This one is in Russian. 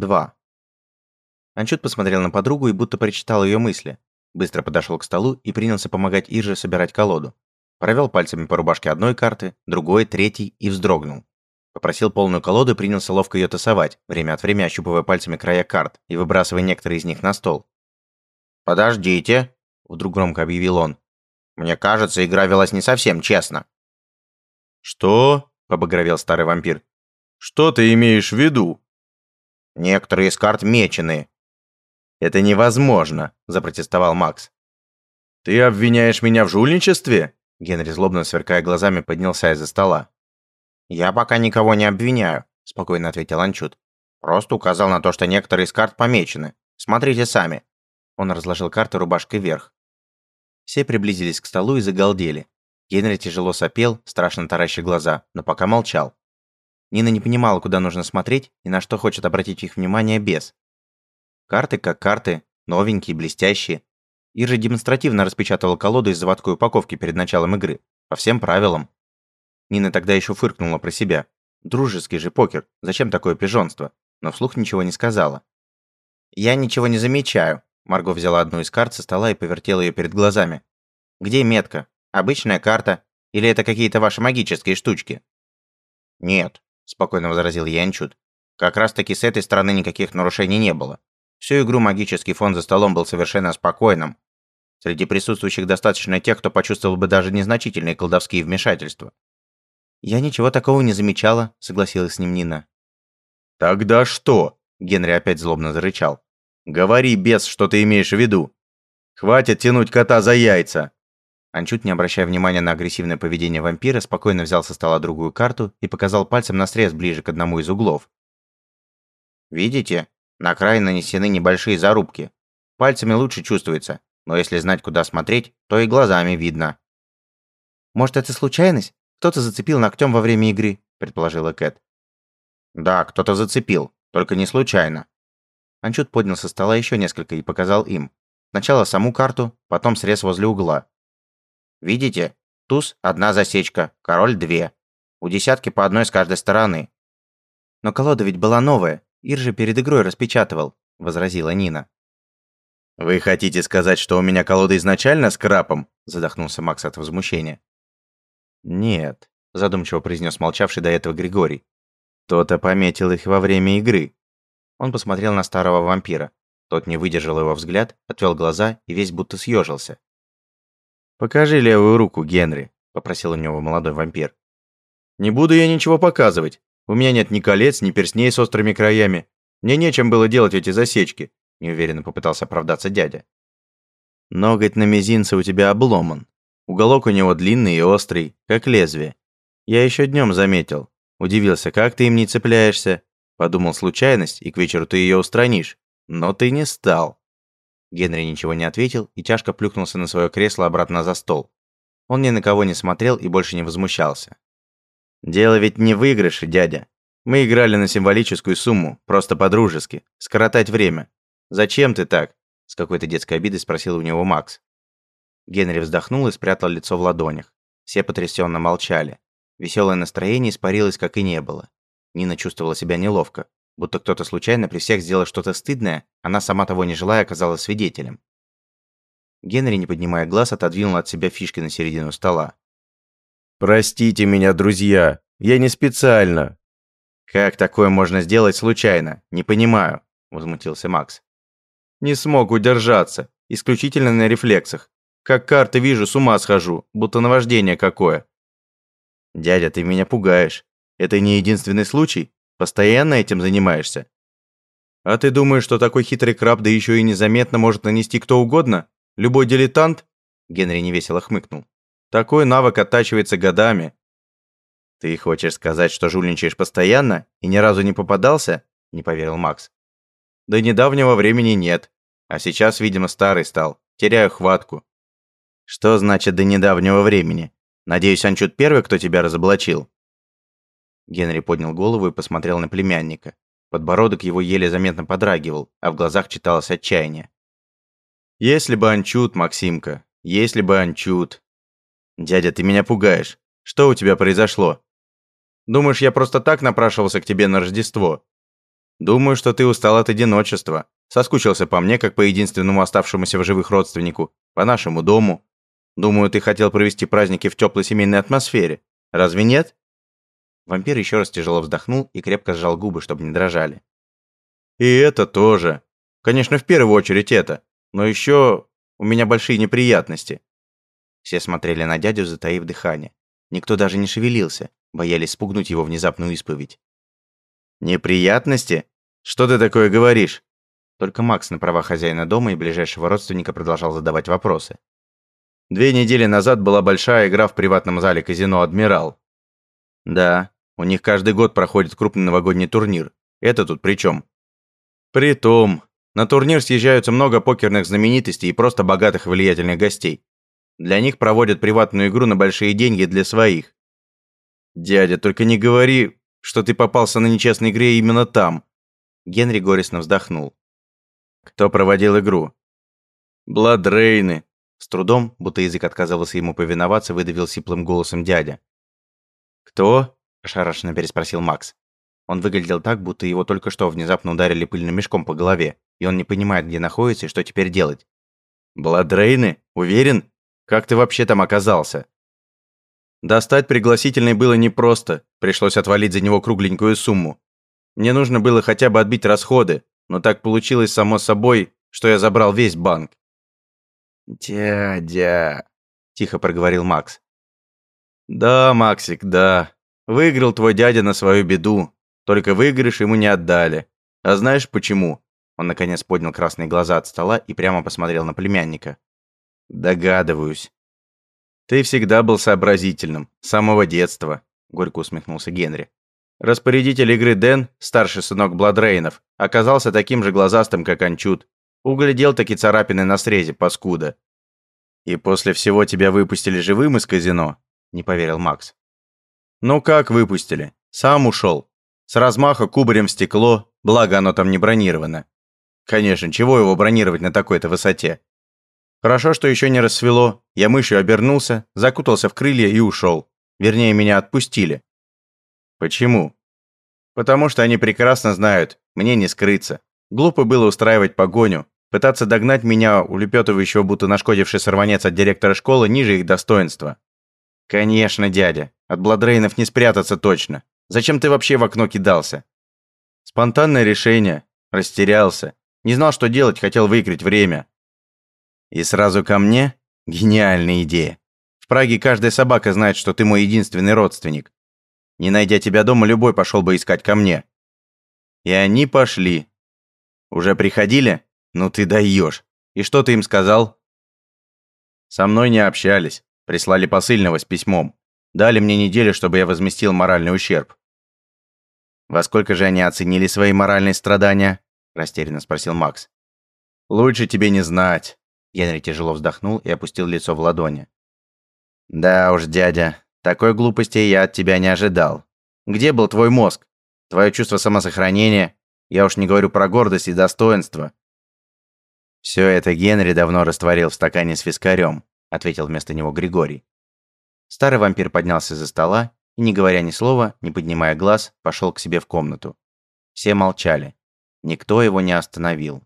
2. Анчут посмотрел на подругу и будто прочитал ее мысли. Быстро подошел к столу и принялся помогать Ирже собирать колоду. Провел пальцами по рубашке одной карты, другой, третьей и вздрогнул. Попросил полную колоду и принялся ловко ее тасовать, время от времени ощупывая пальцами края карт и выбрасывая некоторые из них на стол. «Подождите», — вдруг громко объявил он. «Мне кажется, игра велась не совсем честно». «Что?» — побагровел старый вампир. «Что ты имеешь в виду?» «Некоторые из карт мечены». «Это невозможно», — запротестовал Макс. «Ты обвиняешь меня в жульничестве?» Генри, злобно сверкая глазами, поднялся из-за стола. «Я пока никого не обвиняю», – спокойно ответил Анчут. «Просто указал на то, что некоторые из карт помечены. Смотрите сами». Он разложил карты рубашкой вверх. Все приблизились к столу и загалдели. Генри тяжело сопел, страшно тараща глаза, но пока молчал. Нина не понимала, куда нужно смотреть и на что хочет обратить их внимание бес. Карты как карты, новенькие, блестящие. Ира демонстративно распечатывала колоду из заводской упаковки перед началом игры. По всем правилам. Нина тогда еще фыркнула про себя. Дружеский же покер, зачем такое пижонство? Но вслух ничего не сказала. «Я ничего не замечаю», – Марго взяла одну из карт со стола и повертела ее перед глазами. «Где метка? Обычная карта? Или это какие-то ваши магические штучки?» «Нет», – спокойно возразил Янчут. «Как раз-таки с этой стороны никаких нарушений не было. Всю игру магический фон за столом был совершенно спокойным. Среди присутствующих достаточно тех, кто почувствовал бы даже незначительные колдовские вмешательства. «Я ничего такого не замечала», — согласилась с ним Нина. «Тогда что?» — Генри опять злобно зарычал. «Говори, бес, что ты имеешь в виду. Хватит тянуть кота за яйца!» Анчут, не обращая внимания на агрессивное поведение вампира, спокойно взял со стола другую карту и показал пальцем на срез ближе к одному из углов. «Видите? На край нанесены небольшие зарубки. Пальцами лучше чувствуется, но если знать, куда смотреть, то и глазами видно». «Может, это случайность?» Кто-то зацепил ногтем во время игры, предположила Кэт. Да, кто-то зацепил, только не случайно. Анчут поднял со стола еще несколько и показал им. Сначала саму карту, потом срез возле угла. Видите? Туз – одна засечка, король – две. У десятки по одной с каждой стороны. Но колода ведь была новая. Ир же перед игрой распечатывал, возразила Нина. «Вы хотите сказать, что у меня колода изначально с крапом?» – задохнулся Макс от возмущения. «Нет», – задумчиво произнес молчавший до этого Григорий. «Кто-то пометил их во время игры». Он посмотрел на старого вампира. Тот не выдержал его взгляд, отвел глаза и весь будто съежился. «Покажи левую руку, Генри», – попросил у него молодой вампир. «Не буду я ничего показывать. У меня нет ни колец, ни перстней с острыми краями. Мне нечем было делать эти засечки», – неуверенно попытался оправдаться дядя. «Ноготь на мизинце у тебя обломан», Уголок у него длинный и острый, как лезвие. Я еще днем заметил. Удивился, как ты им не цепляешься. Подумал случайность, и к вечеру ты ее устранишь. Но ты не стал. Генри ничего не ответил и тяжко плюхнулся на свое кресло обратно за стол. Он ни на кого не смотрел и больше не возмущался. «Дело ведь не в выигрыше, дядя. Мы играли на символическую сумму, просто по-дружески, скоротать время. Зачем ты так?» С какой-то детской обидой спросил у него Макс. Генри вздохнул и спрятал лицо в ладонях. Все потрясенно молчали. Веселое настроение испарилось, как и не было. Нина чувствовала себя неловко, будто кто-то случайно при всех сделал что-то стыдное, она сама того не желая оказалась свидетелем. Генри, не поднимая глаз, отодвинул от себя фишки на середину стола. «Простите меня, друзья, я не специально». «Как такое можно сделать случайно? Не понимаю», – возмутился Макс. «Не смог удержаться, исключительно на рефлексах. Как карты вижу, с ума схожу, будто наваждение какое. Дядя, ты меня пугаешь. Это не единственный случай? Постоянно этим занимаешься? А ты думаешь, что такой хитрый краб, да еще и незаметно может нанести кто угодно? Любой дилетант? Генри невесело хмыкнул. Такой навык оттачивается годами. Ты хочешь сказать, что жульничаешь постоянно и ни разу не попадался? Не поверил Макс. До недавнего времени нет. А сейчас, видимо, старый стал. Теряю хватку. Что значит до недавнего времени? Надеюсь, Анчут первый, кто тебя разоблачил?» Генри поднял голову и посмотрел на племянника. Подбородок его еле заметно подрагивал, а в глазах читалось отчаяние. «Если бы Анчут, Максимка, если бы Анчут...» «Дядя, ты меня пугаешь. Что у тебя произошло?» «Думаешь, я просто так напрашивался к тебе на Рождество?» Думаю, что ты устал от одиночества. Соскучился по мне, как по единственному оставшемуся в живых родственнику, по нашему дому. Думаю, ты хотел провести праздники в теплой семейной атмосфере. Разве нет?» Вампир еще раз тяжело вздохнул и крепко сжал губы, чтобы не дрожали. «И это тоже. Конечно, в первую очередь это. Но еще у меня большие неприятности». Все смотрели на дядю, затаив дыхание. Никто даже не шевелился, боялись спугнуть его внезапную исповедь. «Неприятности? Что ты такое говоришь?» Только Макс на правах хозяина дома и ближайшего родственника продолжал задавать вопросы. Две недели назад была большая игра в приватном зале казино «Адмирал». Да, у них каждый год проходит крупный новогодний турнир. Это тут при чем? Притом, на турнир съезжаются много покерных знаменитостей и просто богатых и влиятельных гостей. Для них проводят приватную игру на большие деньги для своих. Дядя, только не говори, что ты попался на нечестной игре именно там. Генри горестно вздохнул. Кто проводил игру? Бладрейны. С трудом, будто язык отказывался ему повиноваться, выдавил сиплым голосом дядя. «Кто?» – ошарашенно переспросил Макс. Он выглядел так, будто его только что внезапно ударили пыльным мешком по голове, и он не понимает, где находится и что теперь делать. «Бладрейны? Уверен? Как ты вообще там оказался?» Достать пригласительный было непросто, пришлось отвалить за него кругленькую сумму. Мне нужно было хотя бы отбить расходы, но так получилось само собой, что я забрал весь банк. «Дядя», – тихо проговорил Макс. «Да, Максик, да. Выиграл твой дядя на свою беду. Только выигрыш ему не отдали. А знаешь почему?» Он наконец поднял красные глаза от стола и прямо посмотрел на племянника. «Догадываюсь. Ты всегда был сообразительным, с самого детства», – горько усмехнулся Генри. Распорядитель игры Дэн, старший сынок Бладрейнов, оказался таким же глазастым, как Анчут. Углядел таки царапины на срезе, паскуда. «И после всего тебя выпустили живым из казино?» – не поверил Макс. «Ну как выпустили? Сам ушел. С размаха кубарем в стекло, благо оно там не бронировано. Конечно, чего его бронировать на такой-то высоте? Хорошо, что еще не рассвело. Я мышью обернулся, закутался в крылья и ушел. Вернее, меня отпустили. Почему? Потому что они прекрасно знают, мне не скрыться. Глупо было устраивать погоню, пытаться догнать меня, улепетывающего будто нашкодивший сорванец от директора школы, ниже их достоинства. Конечно, дядя, от Бладрейнов не спрятаться точно. Зачем ты вообще в окно кидался? Спонтанное решение. Растерялся. Не знал, что делать, хотел выиграть время. И сразу ко мне? Гениальная идея. В Праге каждая собака знает, что ты мой единственный родственник. Не найдя тебя дома, любой пошел бы искать ко мне. И они пошли. Уже приходили? Ну ты даешь. И что ты им сказал? Со мной не общались. Прислали посыльного с письмом. Дали мне неделю, чтобы я возместил моральный ущерб. Во сколько же они оценили свои моральные страдания? Растерянно спросил Макс. Лучше тебе не знать. Генри тяжело вздохнул и опустил лицо в ладони. Да уж, дядя, такой глупости я от тебя не ожидал. Где был твой мозг? Твое чувство самосохранения? Я уж не говорю про гордость и достоинство. Все это Генри давно растворил в стакане с вискарем, ответил вместо него Григорий. Старый вампир поднялся за стола и, не говоря ни слова, не поднимая глаз, пошел к себе в комнату. Все молчали. Никто его не остановил.